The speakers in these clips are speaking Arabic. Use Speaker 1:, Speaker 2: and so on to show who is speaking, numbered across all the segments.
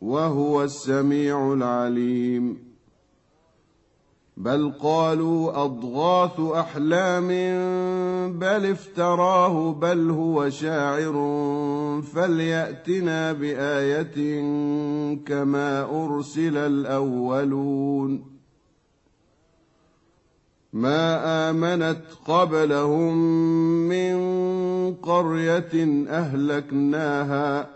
Speaker 1: وهو السميع العليم بل قالوا اضغاث احلام بل افتراه بل هو شاعر فلياتنا بايه كما ارسل الاولون ما امنت قبلهم من قريه اهلكناها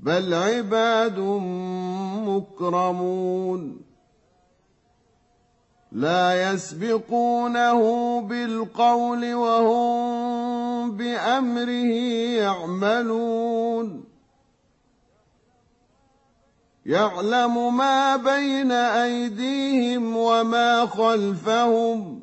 Speaker 1: بل عباد مكرمون لا يسبقونه بالقول وهم بأمره يعملون يعلم ما بين أيديهم وما خلفهم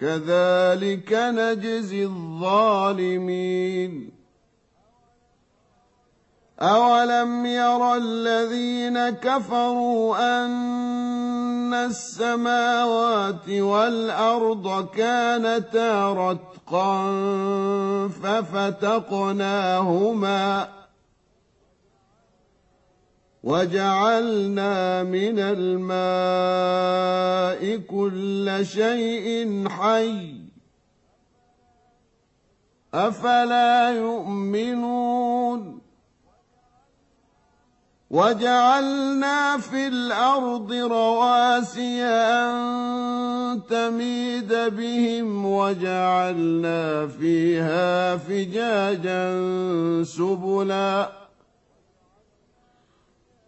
Speaker 1: كذلك نجزي الظالمين أولم ير الذين كفروا أن السماوات والأرض كانتا رتقا ففتقناهما وَجَعَلْنَا مِنَ الْمَاءِ كُلَّ شَيْءٍ حَيٍّ أَفَلَا يُؤْمِنُونَ وَجَعَلْنَا فِي الْأَرْضِ رَوَاسِيَ أَن تَمِيدَ بِهِمْ وَجَعَلْنَا فِيهَا فِجَاجًا سُبُلًا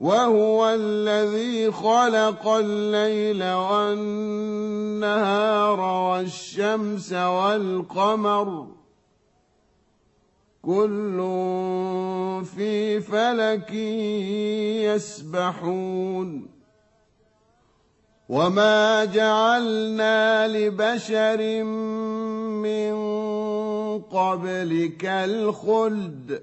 Speaker 1: وهو الذي خلق الليل والنهار والشمس والقمر كل في فلك يسبحون وما جعلنا لبشر من قبلك الخلد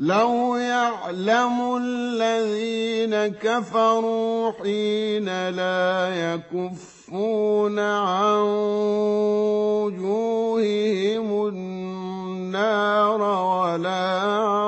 Speaker 1: لو يعلم الذين كفروا حين لا يكفون عن وجوههم النار ولا عن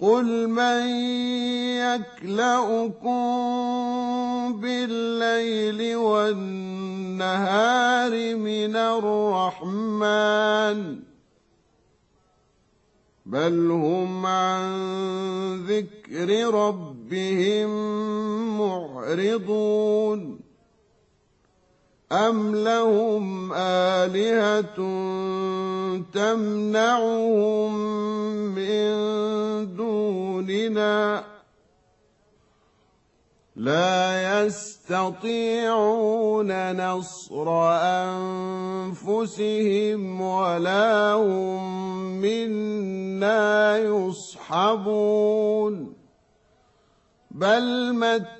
Speaker 1: قل من يكلأكم بالليل والنهار من الرحمن بل هم عن ذكر ربهم معرضون أَمْ لَهُمْ آلِهَةٌ تَمْنَعُهُم مِّن دُونِنَا لا يستطيعون نصر أنفسهم ولا هم منا يصحبون بل مت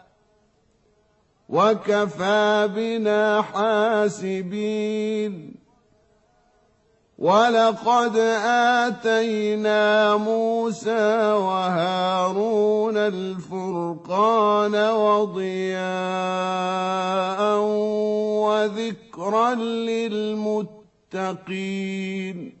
Speaker 1: وكفى بنا حاسبين ولقد آتينا موسى وهارون الفرقان وضياء وذكرا للمتقين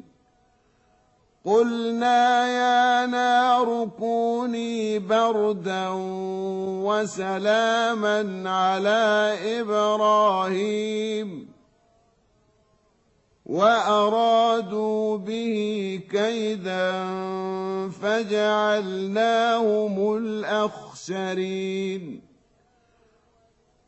Speaker 1: قلنا يا نار كوني بردا وسلاما على إبراهيم وأرادوا به كيدا فجعلناهم الأخسرين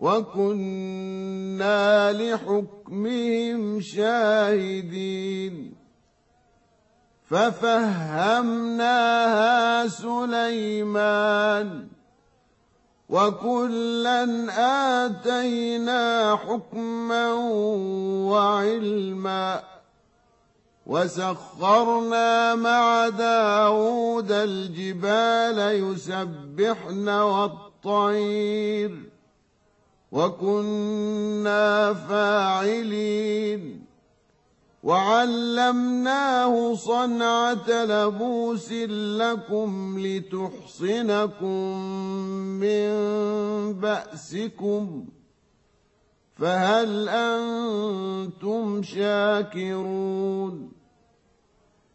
Speaker 1: وكنا لحكمهم شاهدين ففهمناها سليمان وكلا آتينا حكما وعلما وسخرنا مع داود الجبال يسبحن والطير وكنا فاعلين وعلمناه صنعة لبوس لكم لتحصنكم من بأسكم فهل أنتم شاكرون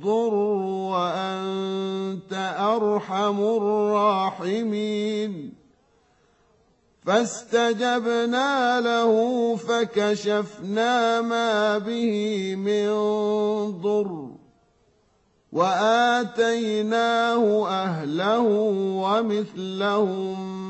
Speaker 1: الضر وأنت أرحم الراحمين فاستجبنا له فكشفنا ما به من ضر وآتيناه أهله ومثلهم